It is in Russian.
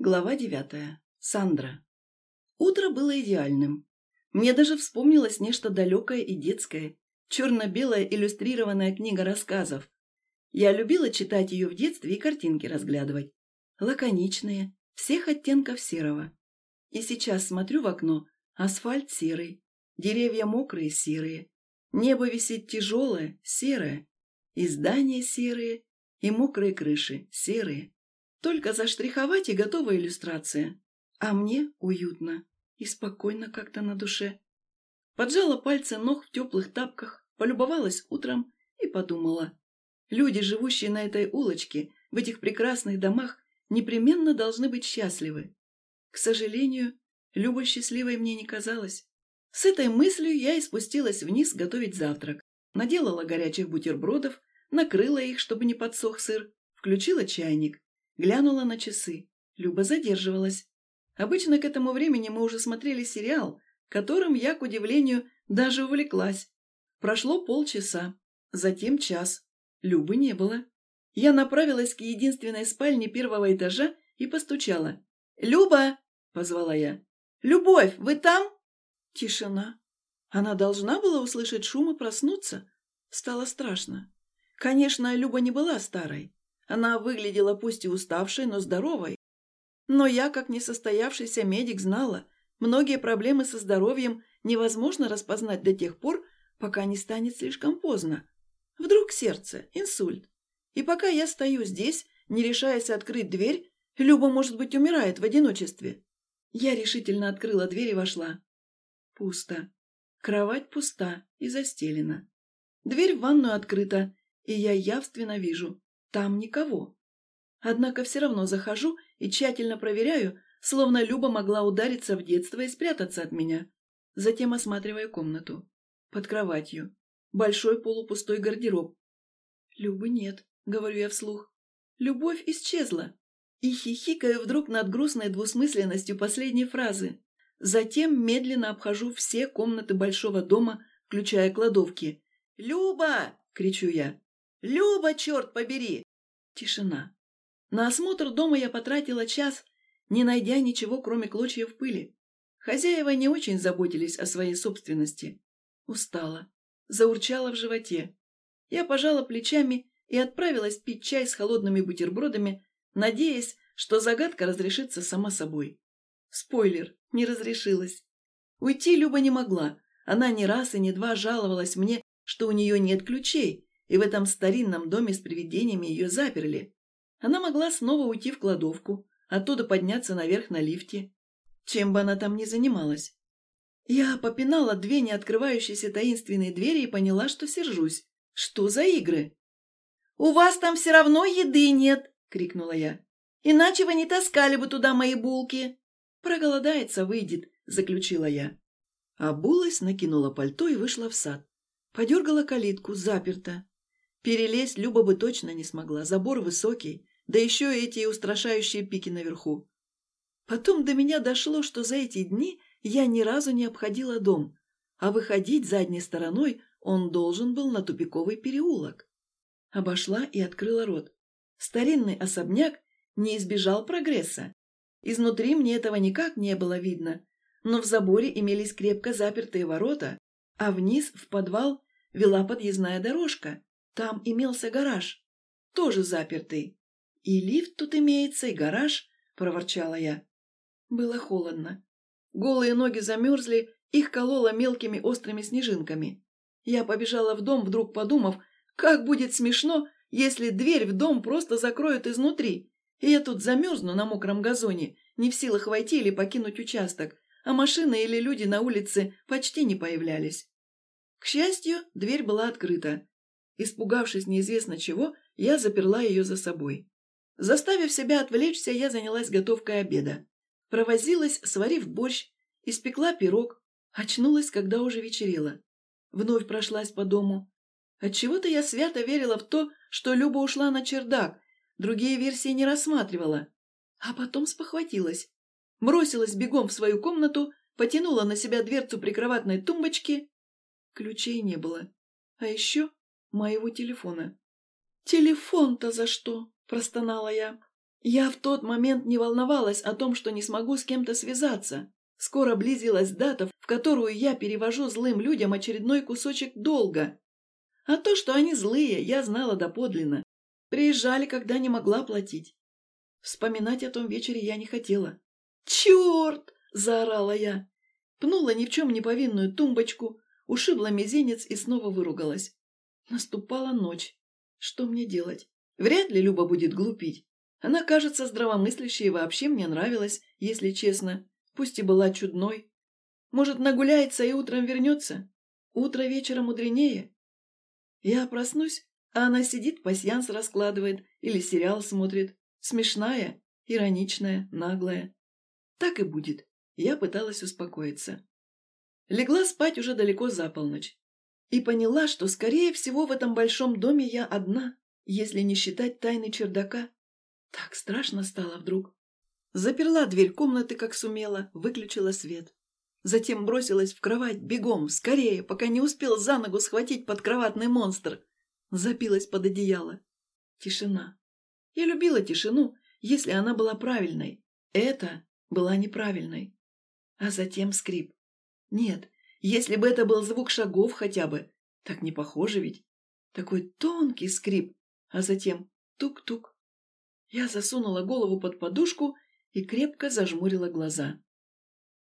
Глава девятая. Сандра. Утро было идеальным. Мне даже вспомнилось нечто далекое и детское. Черно-белая иллюстрированная книга рассказов. Я любила читать ее в детстве и картинки разглядывать. Лаконичные, всех оттенков серого. И сейчас смотрю в окно, асфальт серый, деревья мокрые серые, небо висит тяжелое, серое, и здания серые, и мокрые крыши серые. Только заштриховать и готова иллюстрация. А мне уютно и спокойно как-то на душе. Поджала пальцы ног в теплых тапках, полюбовалась утром и подумала. Люди, живущие на этой улочке, в этих прекрасных домах, непременно должны быть счастливы. К сожалению, Люба счастливой мне не казалась. С этой мыслью я и спустилась вниз готовить завтрак. Наделала горячих бутербродов, накрыла их, чтобы не подсох сыр, включила чайник. Глянула на часы. Люба задерживалась. Обычно к этому времени мы уже смотрели сериал, которым я, к удивлению, даже увлеклась. Прошло полчаса, затем час. Любы не было. Я направилась к единственной спальне первого этажа и постучала. «Люба!» — позвала я. «Любовь, вы там?» Тишина. Она должна была услышать шум и проснуться. Стало страшно. Конечно, Люба не была старой. Она выглядела пусть и уставшей, но здоровой. Но я, как несостоявшийся медик, знала, многие проблемы со здоровьем невозможно распознать до тех пор, пока не станет слишком поздно. Вдруг сердце, инсульт. И пока я стою здесь, не решаясь открыть дверь, Люба, может быть, умирает в одиночестве. Я решительно открыла дверь и вошла. Пусто. Кровать пуста и застелена. Дверь в ванную открыта, и я явственно вижу, там никого. Однако все равно захожу и тщательно проверяю, словно Люба могла удариться в детство и спрятаться от меня. Затем осматриваю комнату. Под кроватью. Большой полупустой гардероб. Любы нет, говорю я вслух. Любовь исчезла. И хихикаю вдруг над грустной двусмысленностью последней фразы. Затем медленно обхожу все комнаты большого дома, включая кладовки. «Люба!» — кричу я. «Люба, черт побери!» Тишина. На осмотр дома я потратила час, не найдя ничего, кроме клочьев пыли. Хозяева не очень заботились о своей собственности. Устала. Заурчала в животе. Я пожала плечами и отправилась пить чай с холодными бутербродами, надеясь, что загадка разрешится сама собой. Спойлер, не разрешилась. Уйти Люба не могла. Она не раз и не два жаловалась мне, что у нее нет ключей, и в этом старинном доме с привидениями ее заперли. Она могла снова уйти в кладовку, оттуда подняться наверх на лифте. Чем бы она там ни занималась. Я попинала две неоткрывающиеся таинственные двери и поняла, что сержусь. Что за игры? «У вас там все равно еды нет!» — крикнула я. «Иначе вы не таскали бы туда мои булки!» «Проголодается, выйдет», — заключила я. Обулась, накинула пальто и вышла в сад. Подергала калитку, заперта. Перелезть Люба бы точно не смогла, забор высокий, да еще и эти устрашающие пики наверху. Потом до меня дошло, что за эти дни я ни разу не обходила дом, а выходить задней стороной он должен был на тупиковый переулок. Обошла и открыла рот. Старинный особняк не избежал прогресса. Изнутри мне этого никак не было видно, но в заборе имелись крепко запертые ворота, а вниз, в подвал, вела подъездная дорожка, там имелся гараж, тоже запертый. И лифт тут имеется, и гараж, проворчала я. Было холодно. Голые ноги замерзли, их кололо мелкими острыми снежинками. Я побежала в дом, вдруг подумав, как будет смешно, если дверь в дом просто закроют изнутри, и я тут замерзну на мокром газоне, не в силах войти или покинуть участок, а машины или люди на улице почти не появлялись. К счастью, дверь была открыта, Испугавшись неизвестно чего, я заперла ее за собой. Заставив себя отвлечься, я занялась готовкой обеда. Провозилась, сварив борщ, испекла пирог, очнулась, когда уже вечерело. Вновь прошлась по дому. Отчего-то я свято верила в то, что Люба ушла на чердак, другие версии не рассматривала. А потом спохватилась. Бросилась бегом в свою комнату, потянула на себя дверцу прикроватной тумбочки. Ключей не было. А еще моего телефона. «Телефон-то за что?» – простонала я. Я в тот момент не волновалась о том, что не смогу с кем-то связаться. Скоро близилась дата, в которую я перевожу злым людям очередной кусочек долга. А то, что они злые, я знала доподлинно. Приезжали, когда не могла платить. Вспоминать о том вечере я не хотела. «Черт!» – заорала я. Пнула ни в чем не повинную тумбочку, ушибла мизинец и снова выругалась. Наступала ночь. Что мне делать? Вряд ли Люба будет глупить. Она кажется здравомыслящей и вообще мне нравилась, если честно, пусть и была чудной. Может, нагуляется и утром вернется? Утро вечера мудренее. Я проснусь, а она сидит, пасьянс раскладывает или сериал смотрит. Смешная, ироничная, наглая. Так и будет. Я пыталась успокоиться. Легла спать уже далеко за полночь. И поняла, что, скорее всего, в этом большом доме я одна, если не считать тайны чердака. Так страшно стало вдруг. Заперла дверь комнаты, как сумела, выключила свет. Затем бросилась в кровать бегом, скорее, пока не успел за ногу схватить подкроватный монстр. Запилась под одеяло. Тишина. Я любила тишину, если она была правильной. Это была неправильной. А затем скрип. Нет, если бы это был звук шагов хотя бы. Так не похоже ведь. Такой тонкий скрип, а затем тук-тук. Я засунула голову под подушку и крепко зажмурила глаза.